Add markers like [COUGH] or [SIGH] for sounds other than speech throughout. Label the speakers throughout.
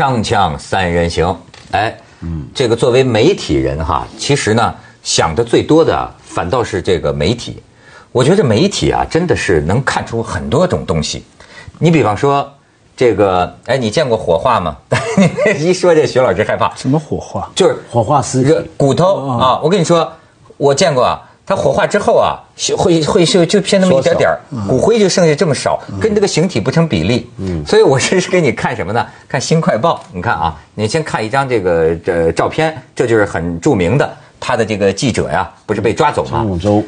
Speaker 1: 锵锵三人行，哎，嗯，这个作为媒体人哈，其实呢想的最多的反倒是这个媒体。我觉得媒体啊，真的是能看出很多种东西。你比方说这个，哎，你见过火化吗？[LAUGHS] 一说这，徐老师害怕。
Speaker 2: 什么火化？
Speaker 1: 就是
Speaker 3: 火化尸体
Speaker 1: 骨头啊！我跟你说，我见过啊。它火化之后啊，会会就就偏那么一点点骨灰就剩下这么少，跟这个形体不成比例。嗯，所以我这是给你看什么呢？看《新快报》，你看啊，你先看一张这个这照片，这就是很著名的，他的这个记者呀，不是被抓走吗？
Speaker 3: 张永洲，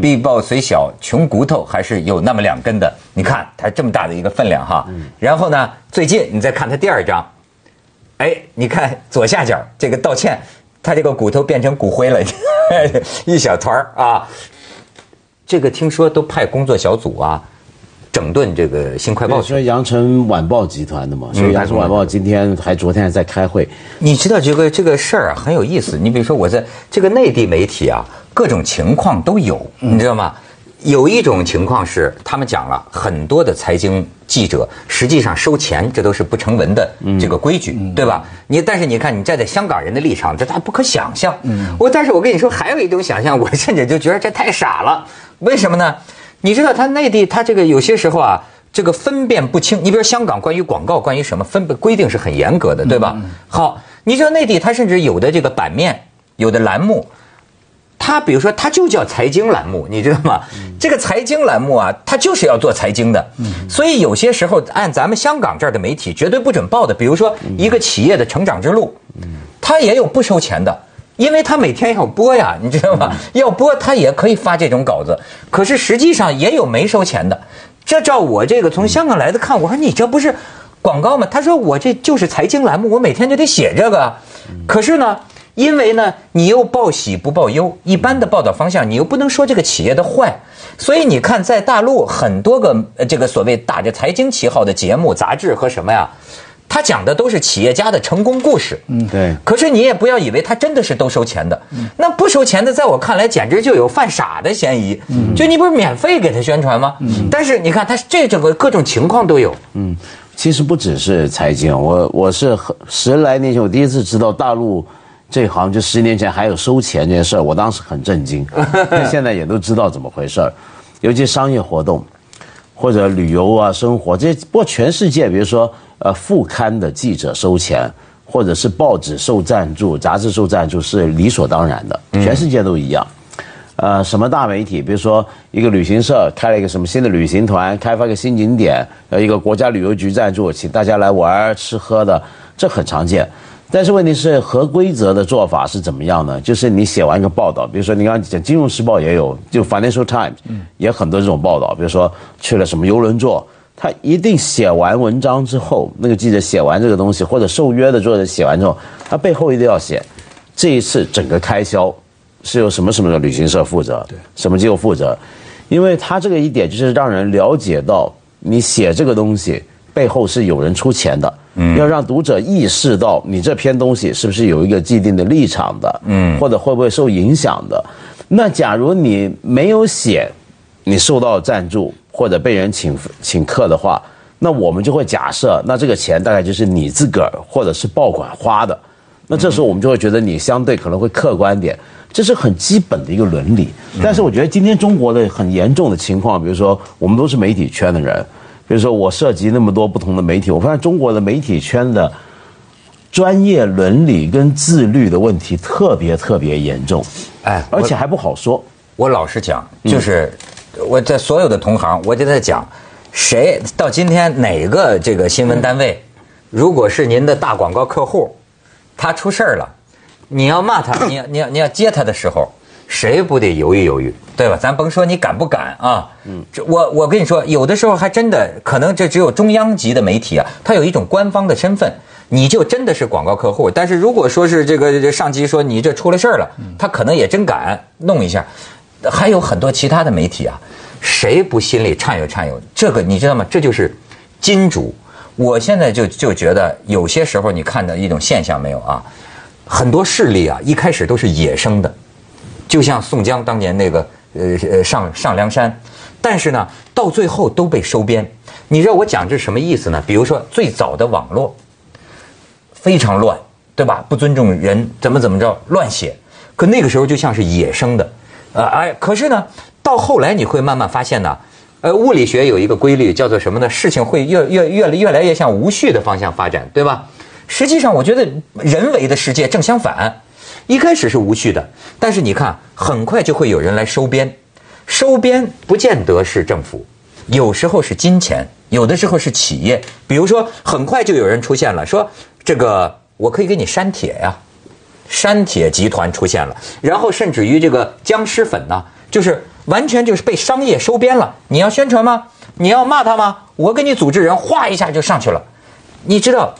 Speaker 1: 必报虽小，穷骨头还是有那么两根的。你看他这么大的一个分量哈。嗯然后呢，最近你再看他第二张，哎，你看左下角这个道歉。他这个骨头变成骨灰了，[LAUGHS] 一小团儿啊！这个听说都派工作小组啊，整顿这个新快报。
Speaker 3: 所以羊城晚报集团的嘛，所以羊城晚报今天还昨天还在开会。
Speaker 1: 你知道这个这个事儿啊很有意思。你比如说我在这个内地媒体啊，各种情况都有，你知道吗？有一种情况是，他们讲了很多的财经记者，实际上收钱，这都是不成文的这个规矩，对吧？你但是你看，你站在香港人的立场，这他不可想象。我但是我跟你说，还有一种想象，我甚至就觉得这太傻了。为什么呢？你知道，他内地他这个有些时候啊，这个分辨不清。你比如香港关于广告，关于什么分规定是很严格的，对吧？好，你知道内地他甚至有的这个版面，有的栏目。他比如说，他就叫财经栏目，你知道吗？这个财经栏目啊，他就是要做财经的。所以有些时候，按咱们香港这儿的媒体，绝对不准报的。比如说，一个企业的成长之路，他也有不收钱的，因为他每天要播呀，你知道吗？要播，他也可以发这种稿子。可是实际上也有没收钱的。这照我这个从香港来的看，我说你这不是广告吗？他说我这就是财经栏目，我每天就得写这个。可是呢？因为呢，你又报喜不报忧，一般的报道方向，你又不能说这个企业的坏，所以你看，在大陆很多个这个所谓打着财经旗号的节目、杂志和什么呀，他讲的都是企业家的成功故事。
Speaker 3: 嗯，对。
Speaker 1: 可是你也不要以为他真的是都收钱的，那不收钱的，在我看来简直就有犯傻的嫌疑。嗯，就你不是免费给他宣传吗？嗯。但是你看，他这整个各种情况都有。嗯，
Speaker 3: 其实不只是财经，我我是十来年前我第一次知道大陆。这行就十年前还有收钱这件事儿，我当时很震惊。[LAUGHS] 现在也都知道怎么回事儿，尤其商业活动，或者旅游啊、生活这，不过全世界，比如说呃副刊的记者收钱，或者是报纸受赞助、杂志受赞助是理所当然的，全世界都一样。呃，什么大媒体，比如说一个旅行社开了一个什么新的旅行团，开发一个新景点，呃，一个国家旅游局赞助，请大家来玩吃喝的，这很常见。但是问题是合规则的做法是怎么样呢？就是你写完一个报道，比如说你刚刚讲《金融时报》也有，就《Financial Times》也很多这种报道，比如说去了什么游轮座，他一定写完文章之后，那个记者写完这个东西，或者受约的作者写完之后，他背后一定要写这一次整个开销是由什么什么的旅行社负责，对，什么机构负责，因为他这个一点就是让人了解到你写这个东西背后是有人出钱的。要让读者意识到你这篇东西是不是有一个既定的立场的，嗯，或者会不会受影响的。那假如你没有写，你受到赞助或者被人请请客的话，那我们就会假设，那这个钱大概就是你自个儿或者是报馆花的。那这时候我们就会觉得你相对可能会客观点，这是很基本的一个伦理。但是我觉得今天中国的很严重的情况，比如说我们都是媒体圈的人。比如说，我涉及那么多不同的媒体，我发现中国的媒体圈的专业伦理跟自律的问题特别特别严重，哎，而且还不好说。
Speaker 1: 我老实讲，就是我在所有的同行，我就在讲，谁到今天哪个这个新闻单位，如果是您的大广告客户，他出事儿了，你要骂他，你要你要你要接他的时候。谁不得犹豫犹豫，对吧？咱甭说你敢不敢啊，嗯，这我我跟你说，有的时候还真的可能这只有中央级的媒体啊，它有一种官方的身份，你就真的是广告客户。但是如果说是这个上级说你这出了事儿了，他可能也真敢弄一下。还有很多其他的媒体啊，谁不心里颤悠颤悠？这个你知道吗？这就是金主。我现在就就觉得有些时候你看到一种现象没有啊？很多势力啊，一开始都是野生的。就像宋江当年那个呃上上梁山，但是呢，到最后都被收编。你知道我讲这是什么意思呢？比如说最早的网络，非常乱，对吧？不尊重人，怎么怎么着，乱写。可那个时候就像是野生的，呃，哎，可是呢，到后来你会慢慢发现呢，呃，物理学有一个规律叫做什么呢？事情会越越越越来越向无序的方向发展，对吧？实际上，我觉得人为的世界正相反，一开始是无序的，但是你看，很快就会有人来收编，收编不见得是政府，有时候是金钱，有的时候是企业，比如说，很快就有人出现了，说这个我可以给你删帖呀。删帖集团出现了，然后甚至于这个僵尸粉呢，就是完全就是被商业收编了。你要宣传吗？你要骂他吗？我给你组织人，哗一下就上去了。你知道，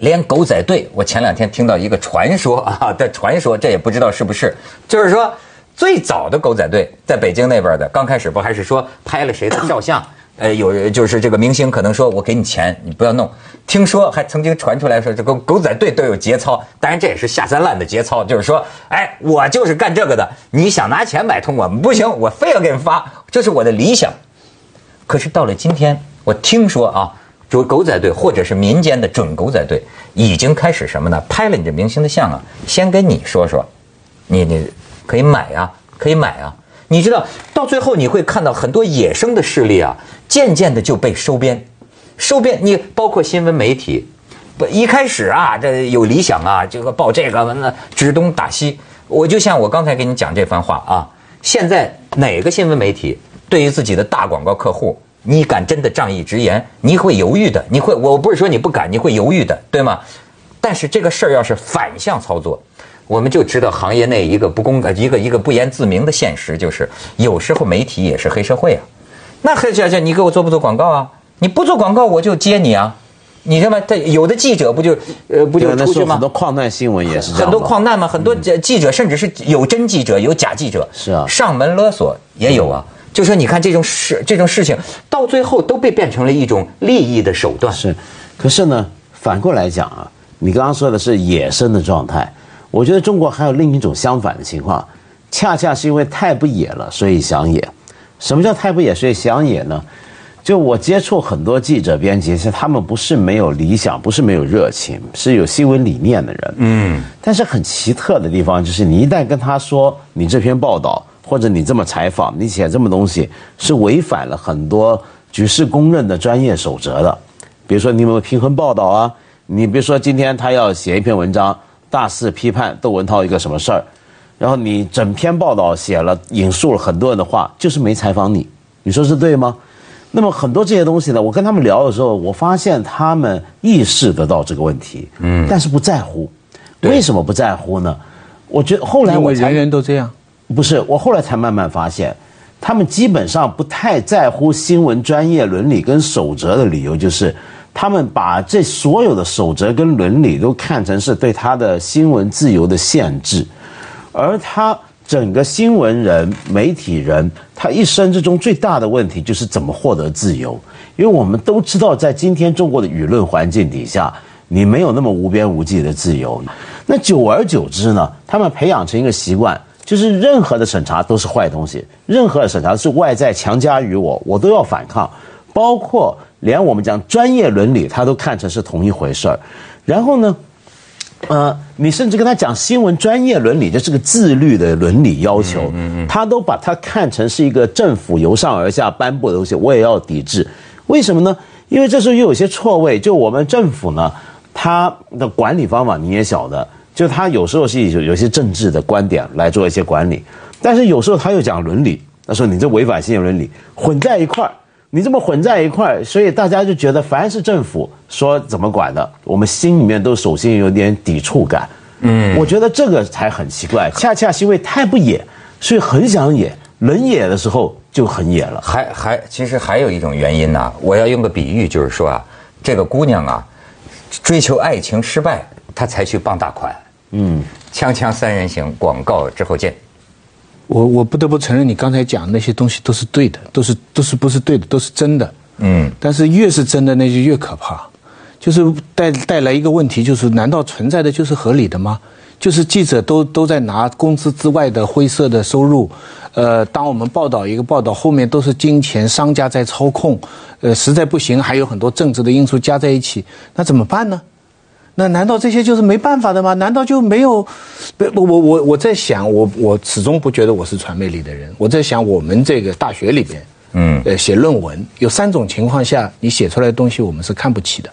Speaker 1: 连狗仔队，我前两天听到一个传说啊 [LAUGHS] 的传说，这也不知道是不是，就是说最早的狗仔队在北京那边的，刚开始不还是说拍了谁的照相？[COUGHS] 呃，有人就是这个明星可能说，我给你钱，你不要弄。听说还曾经传出来说，这个狗仔队都有节操，当然这也是下三滥的节操，就是说，哎，我就是干这个的，你想拿钱买通我不行，我非要给你发，这是我的理想。可是到了今天，我听说啊，就狗仔队或者是民间的准狗仔队，已经开始什么呢？拍了你这明星的像啊，先跟你说说，你你可以买啊，可以买啊。你知道，到最后你会看到很多野生的势力啊，渐渐的就被收编，收编。你包括新闻媒体，不一开始啊，这有理想啊，这个报这个完了指东打西。我就像我刚才给你讲这番话啊，现在哪个新闻媒体对于自己的大广告客户，你敢真的仗义直言，你会犹豫的，你会，我不是说你不敢，你会犹豫的，对吗？但是这个事儿要是反向操作。我们就知道行业内一个不公的一个一个不言自明的现实，就是有时候媒体也是黑社会啊。那黑小姐，你给我做不做广告啊？你不做广告，我就接你啊。你知道吗？他有的记者不就呃不就出去吗？
Speaker 3: 很多矿难新闻也是这样。
Speaker 1: 很多矿难嘛，很多记者甚至是有真记者有假记者。
Speaker 3: 是啊。
Speaker 1: 上门勒索也有啊。就说你看这种事这种事情，到最后都被变成了一种利益的手段。
Speaker 3: 是。可是呢，反过来讲啊，你刚刚说的是野生的状态。我觉得中国还有另一种相反的情况，恰恰是因为太不野了，所以想野。什么叫太不野，所以想野呢？就我接触很多记者、编辑，其实他们不是没有理想，不是没有热情，是有新闻理念的人。嗯。但是很奇特的地方就是，你一旦跟他说你这篇报道，或者你这么采访，你写这么东西，是违反了很多举世公认的专业守则的。比如说，你有没有平衡报道啊？你比如说，今天他要写一篇文章。大肆批判窦文涛一个什么事儿，然后你整篇报道写了引述了很多人的话，就是没采访你，你说是对吗？那么很多这些东西呢，我跟他们聊的时候，我发现他们意识得到这个问题，嗯，但是不在乎，为什么不在乎呢？我觉得后来我
Speaker 2: 人人都这样，
Speaker 3: 不是我后来才慢慢发现，他们基本上不太在乎新闻专业伦理跟守则的理由就是。他们把这所有的守则跟伦理都看成是对他的新闻自由的限制，而他整个新闻人、媒体人，他一生之中最大的问题就是怎么获得自由。因为我们都知道，在今天中国的舆论环境底下，你没有那么无边无际的自由。那久而久之呢，他们培养成一个习惯，就是任何的审查都是坏东西，任何的审查是外在强加于我，我都要反抗，包括。连我们讲专业伦理，他都看成是同一回事儿。然后呢，呃，你甚至跟他讲新闻专业伦理，这是个自律的伦理要求，他都把它看成是一个政府由上而下颁布的东西，我也要抵制。为什么呢？因为这时候又有些错位。就我们政府呢，他的管理方法你也晓得，就他有时候是有有些政治的观点来做一些管理，但是有时候他又讲伦理，他说你这违反新闻伦理，混在一块儿。你这么混在一块儿，所以大家就觉得凡是政府说怎么管的，我们心里面都首先有点抵触感。嗯，我觉得这个才很奇怪，恰恰是因为太不野，所以很想野，能野的时候就很野了。
Speaker 1: 还还其实还有一种原因呢，我要用个比喻，就是说啊，这个姑娘啊，追求爱情失败，她才去傍大款。嗯，锵锵三人行广告之后见。
Speaker 2: 我我不得不承认，你刚才讲那些东西都是对的，都是都是不是对的，都是真的。嗯。但是越是真的，那就越可怕，就是带带来一个问题，就是难道存在的就是合理的吗？就是记者都都在拿工资之外的灰色的收入，呃，当我们报道一个报道，后面都是金钱商家在操控，呃，实在不行，还有很多政治的因素加在一起，那怎么办呢？那难道这些就是没办法的吗？难道就没有？不，我我我在想，我我始终不觉得我是传媒里的人。我在想，我们这个大学里边，嗯，呃，写论文有三种情况下，你写出来的东西我们是看不起的，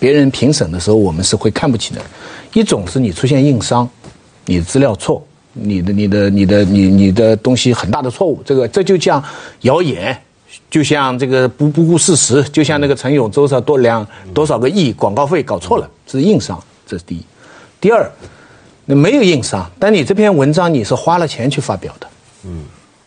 Speaker 2: 别人评审的时候我们是会看不起的。一种是你出现硬伤，你的资料错，你的你的你的你你的东西很大的错误，这个这就像谣言。就像这个不不顾事实，就像那个陈永洲上多两多少个亿广告费搞错了，这是硬伤，这是第一。第二，那没有硬伤，但你这篇文章你是花了钱去发表的，嗯，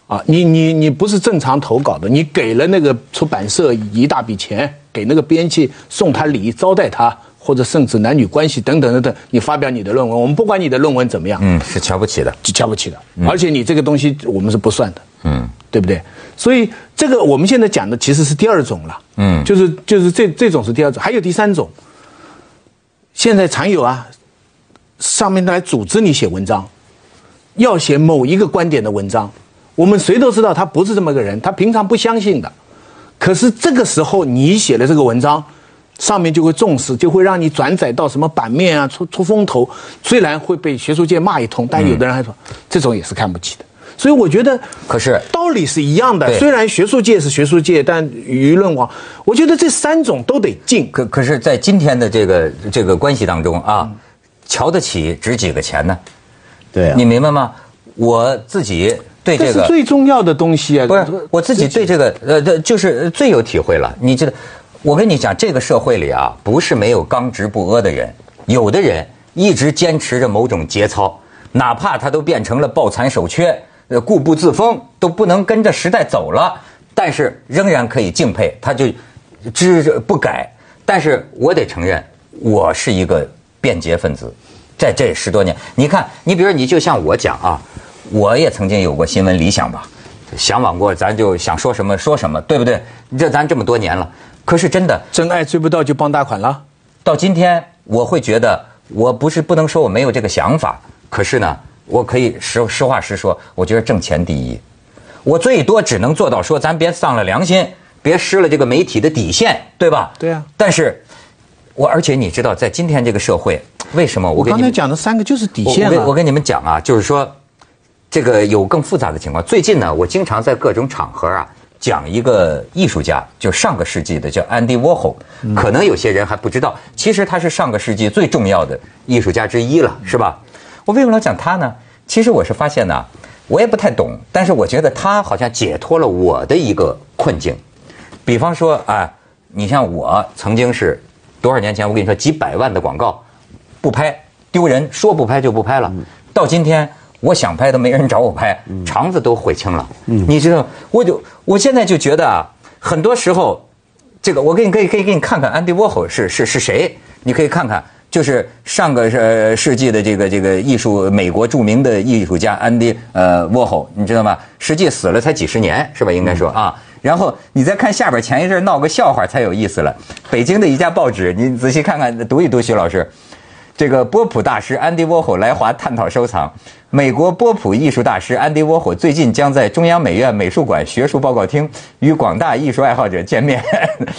Speaker 2: 啊，你你你不是正常投稿的，你给了那个出版社一大笔钱，给那个编辑送他礼招待他，或者甚至男女关系等等等等，你发表你的论文，我们不管你的论文怎么样，
Speaker 1: 嗯，是瞧不起的，
Speaker 2: 瞧不起的，而且你这个东西我们是不算的，嗯。对不对？所以这个我们现在讲的其实是第二种了，嗯，就是就是这这种是第二种，还有第三种。现在常有啊，上面来组织你写文章，要写某一个观点的文章，我们谁都知道他不是这么个人，他平常不相信的，可是这个时候你写的这个文章，上面就会重视，就会让你转载到什么版面啊，出出风头，虽然会被学术界骂一通，但有的人还说这种也是看不起的。所以我觉得，
Speaker 1: 可是
Speaker 2: 道理是一样的。虽然学术界是学术界，但舆论网，我觉得这三种都得进。
Speaker 1: 可可是，在今天的这个这个关系当中啊，瞧得起值几个钱呢？
Speaker 3: 对，
Speaker 1: 你明白吗？我自己对这个
Speaker 2: 最重要的东西啊，
Speaker 1: 不是我自己对这个呃，就是最有体会了。你知道，我跟你讲，这个社会里啊，不是没有刚直不阿的人，有的人一直坚持着某种节操，哪怕他都变成了抱残守缺。呃，固步自封都不能跟着时代走了，但是仍然可以敬佩，他就知不改。但是我得承认，我是一个便捷分子，在这十多年，你看，你比如你就像我讲啊，我也曾经有过新闻理想吧，向往过，咱就想说什么说什么，对不对？这咱这么多年了，可是真的，
Speaker 2: 真爱追不到就傍大款了。
Speaker 1: 到今天，我会觉得，我不是不能说我没有这个想法，可是呢。我可以实实话实说，我觉得挣钱第一，我最多只能做到说，咱别丧了良心，别失了这个媒体的底线，对吧？
Speaker 2: 对啊。
Speaker 1: 但是，我而且你知道，在今天这个社会，为什么
Speaker 2: 我刚才讲的三个就是底线
Speaker 1: 我跟你们讲啊，就是说，这个有更复杂的情况。最近呢，我经常在各种场合啊讲一个艺术家，就上个世纪的叫安迪沃霍，可能有些人还不知道，其实他是上个世纪最重要的艺术家之一了，是吧？我为什么老讲他呢？其实我是发现呢，我也不太懂，但是我觉得他好像解脱了我的一个困境。比方说啊，你像我曾经是多少年前，我跟你说几百万的广告不拍丢人，说不拍就不拍了。到今天我想拍都没人找我拍，肠子都悔青了。你知道，我就我现在就觉得啊，很多时候这个我给你可以可以给你看看安迪沃霍是是是谁，你可以看看。就是上个世世纪的这个这个艺术，美国著名的艺术家安迪呃沃霍，你知道吗？实际死了才几十年，是吧？应该说啊。然后你再看下边，前一阵闹个笑话才有意思了。北京的一家报纸，你仔细看看，读一读，徐老师。这个波普大师安迪沃霍来华探讨收藏。美国波普艺术大师安迪沃霍最近将在中央美院美术馆学术报告厅与广大艺术爱好者见面，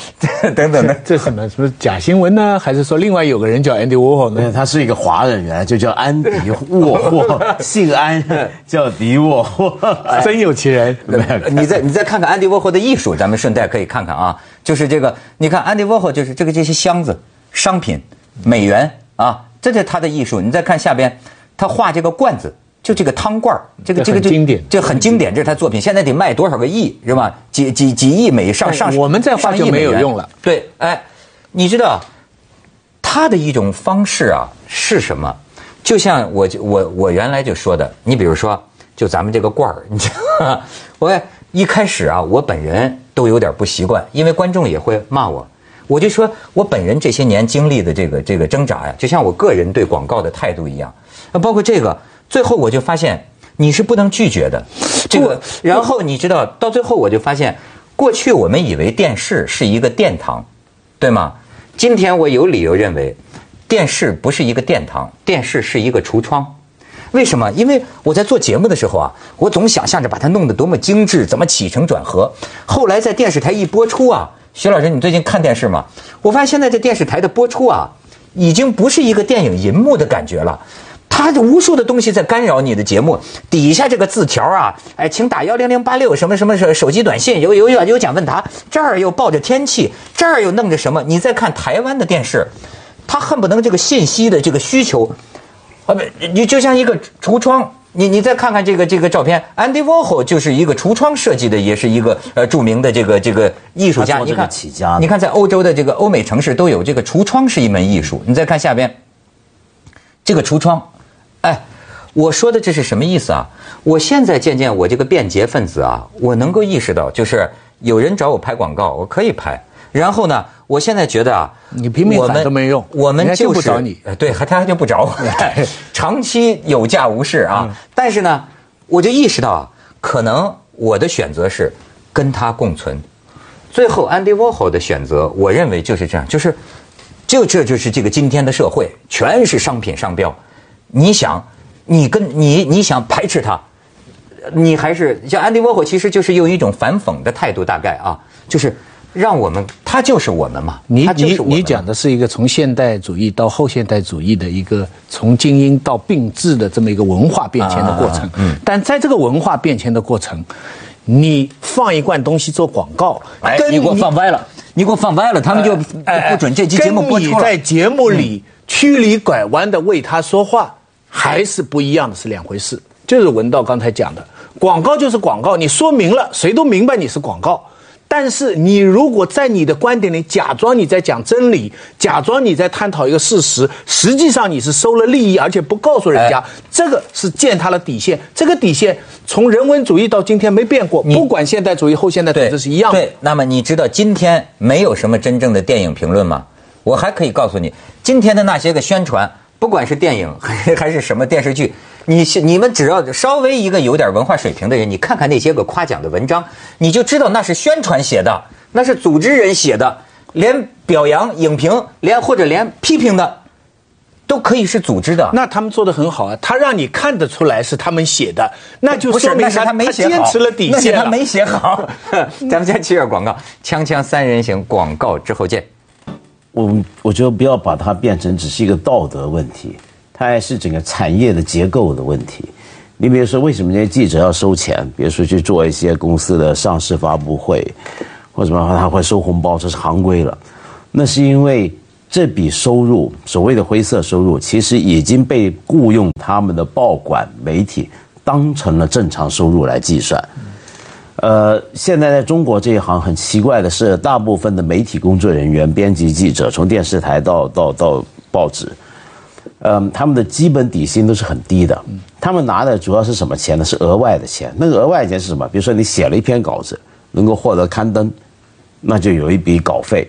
Speaker 1: [LAUGHS] 等等的。
Speaker 2: 这什么？什么假新闻呢？还是说另外有个人叫安迪沃霍呢？
Speaker 3: 他是一个华人，原来就叫安迪沃霍，姓安，[LAUGHS] 叫迪沃霍，
Speaker 2: 真有其人。[LAUGHS]
Speaker 1: 你再你再看看安迪沃霍的艺术，咱们顺带可以看看啊。就是这个，你看安迪沃霍就是这个这些箱子、商品、美元啊，这是他的艺术。你再看下边，他画这个罐子。就这个汤罐这个这个
Speaker 2: 就经典，
Speaker 1: 这很经典，这是他作品，现在得卖多少个亿是吧？几几几亿美上上，
Speaker 2: 我们在画就没有用了。
Speaker 1: 对，哎，你知道他的一种方式啊是什么？就像我我我原来就说的，你比如说，就咱们这个罐儿，[LAUGHS] 你知道，我一开始啊，我本人都有点不习惯，因为观众也会骂我，我就说我本人这些年经历的这个这个挣扎呀，就像我个人对广告的态度一样，啊，包括这个。最后我就发现你是不能拒绝的，这个。然后你知道，到最后我就发现，过去我们以为电视是一个殿堂，对吗？今天我有理由认为，电视不是一个殿堂，电视是一个橱窗。为什么？因为我在做节目的时候啊，我总想象着把它弄得多么精致，怎么起承转合。后来在电视台一播出啊，徐老师，你最近看电视吗？我发现现在这电视台的播出啊。已经不是一个电影银幕的感觉了。他无数的东西在干扰你的节目，底下这个字条啊，哎，请打幺零零八六什么什么手手机短信，有有有有奖问答，这儿又报着天气，这儿又弄着什么？你再看台湾的电视，他恨不能这个信息的这个需求，啊不，你就像一个橱窗，你你再看看这个这个照片，Andy Warhol 就是一个橱窗设计的，也是一个呃著名的这个这个艺术家。你看
Speaker 3: 起家，
Speaker 1: 你看在欧洲的这个欧美城市都有这个橱窗是一门艺术。你再看下边，这个橱窗。哎，我说的这是什么意思啊？我现在渐渐我这个便捷分子啊，我能够意识到，就是有人找我拍广告，我可以拍。然后呢，我现在觉得啊，
Speaker 2: 你拼命喊都没用，
Speaker 1: 我们就
Speaker 2: 不找你。
Speaker 1: 对，他他就不找我 [LAUGHS] [LAUGHS] 长期有价无市啊。但是呢，我就意识到啊，可能我的选择是跟他共存。最后，Andy Warhol 的选择，我认为就是这样，就是，就这就是这个今天的社会，全是商品商标。你想，你跟你你想排斥他，你还是像安迪沃霍，其实就是用一种反讽的态度，大概啊，就是让我们他就是我们嘛。
Speaker 2: 你你你讲的是一个从现代主义到后现代主义的一个从精英到并治的这么一个文化变迁的过程。嗯。但在这个文化变迁的过程，你放一罐东西做广告，
Speaker 1: 哎，你给我放歪了，你给我放歪了，他们就不准这期节目播出
Speaker 2: 了。在节目里曲里拐弯的为他说话。还是不一样的是两回事，就是文道刚才讲的，广告就是广告，你说明了，谁都明白你是广告。但是你如果在你的观点里假装你在讲真理，假装你在探讨一个事实，实际上你是收了利益，而且不告诉人家，这个是践踏了底线。这个底线从人文主义到今天没变过，不管现代主义后现代主义是一样。
Speaker 1: 对，那么你知道今天没有什么真正的电影评论吗？我还可以告诉你，今天的那些个宣传。不管是电影还还是什么电视剧，你你们只要稍微一个有点文化水平的人，你看看那些个夸奖的文章，你就知道那是宣传写的，那是组织人写的，连表扬、影评，连或者连批评的，都可以是组织的。
Speaker 2: 那他们做的很好啊，他让你看得出来是他们写的，那就说明
Speaker 1: 他
Speaker 2: 他坚持了底线，
Speaker 1: 他没写好。[LAUGHS] 咱们先切个广告，锵锵三人行广告之后见。
Speaker 3: 我我觉得不要把它变成只是一个道德问题，它还是整个产业的结构的问题。你比如说，为什么那些记者要收钱？比如说去做一些公司的上市发布会，或者什么他会收红包，这是行规了。那是因为这笔收入，所谓的灰色收入，其实已经被雇佣他们的报馆媒体当成了正常收入来计算。呃，现在在中国这一行很奇怪的是，大部分的媒体工作人员、编辑、记者，从电视台到到到报纸，嗯，他们的基本底薪都是很低的。他们拿的主要是什么钱呢？是额外的钱。那个额外的钱是什么？比如说你写了一篇稿子，能够获得刊登，那就有一笔稿费。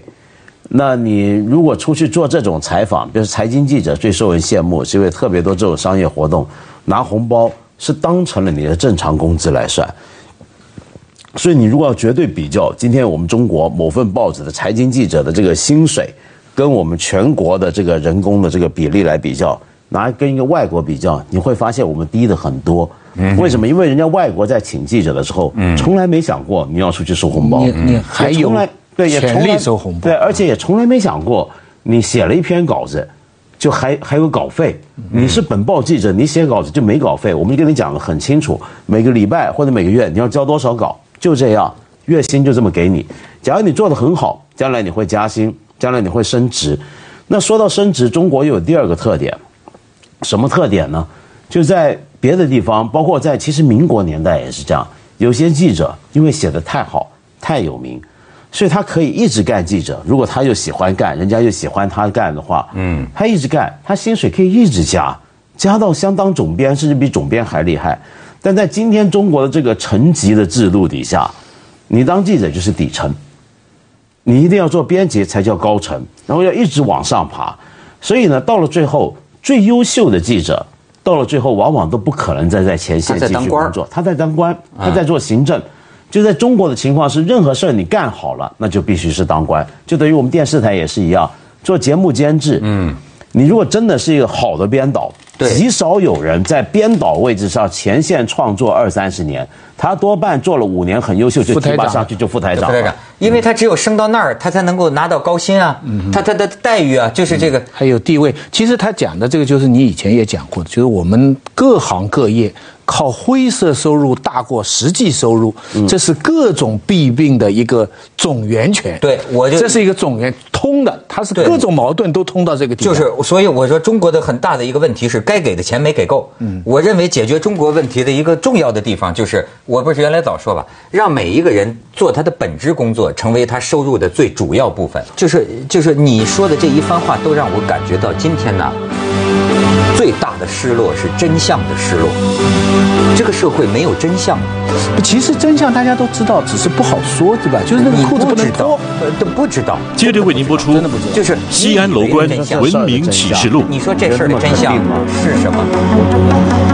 Speaker 3: 那你如果出去做这种采访，比如财经记者最受人羡慕，是因为特别多这种商业活动，拿红包是当成了你的正常工资来算。所以你如果要绝对比较，今天我们中国某份报纸的财经记者的这个薪水，跟我们全国的这个人工的这个比例来比较，拿跟一个外国比较，你会发现我们低的很多。为什么？因为人家外国在请记者的时候，从来没想过你要出去收红包，
Speaker 2: 你你还有对也从来收红包，
Speaker 3: 对，而且也从来没想过你写了一篇稿子，就还还有稿费。你是本报记者，你写稿子就没稿费，我们就跟你讲的很清楚，每个礼拜或者每个月你要交多少稿。就这样，月薪就这么给你。假如你做得很好，将来你会加薪，将来你会升职。那说到升职，中国又有第二个特点，什么特点呢？就在别的地方，包括在其实民国年代也是这样。有些记者因为写的太好、太有名，所以他可以一直干记者。如果他又喜欢干，人家又喜欢他干的话，嗯，他一直干，他薪水可以一直加，加到相当总编，甚至比总编还厉害。但在今天中国的这个层级的制度底下，你当记者就是底层，你一定要做编辑才叫高层，然后要一直往上爬。所以呢，到了最后，最优秀的记者到了最后，往往都不可能再在前线继续工作。他在当官，他在做行政。就在中国的情况是，任何事儿你干好了，那就必须是当官。就等于我们电视台也是一样，做节目监制。嗯。你如果真的是一个好的编导，极少有人在编导位置上前线创作二三十年，他多半做了五年很优秀就提拔上去就副台长。副台长，
Speaker 1: 因为他只有升到那儿，他才能够拿到高薪啊，他他的待遇啊，就是这个
Speaker 2: 还有地位。其实他讲的这个就是你以前也讲过的，就是我们各行各业。靠灰色收入大过实际收入，这是各种弊病的一个总源泉。
Speaker 1: 对，我就
Speaker 2: 这是一个总源通的，它是各种矛盾都通到这个地
Speaker 1: 方。就是，所以我说中国的很大的一个问题是该给的钱没给够。嗯，我认为解决中国问题的一个重要的地方就是，我不是原来早说吧，让每一个人做他的本职工作，成为他收入的最主要部分。就是，就是你说的这一番话，都让我感觉到今天呢。最大的失落是真相的失落，这个社会没有真相。
Speaker 2: 其实真相大家都知道，只是不好说，对吧？就是那个裤子不能脱，
Speaker 1: 都不知道。
Speaker 4: 接着为您播出，就是西安楼观文明启示录。
Speaker 1: 你说这事儿的真相是什么？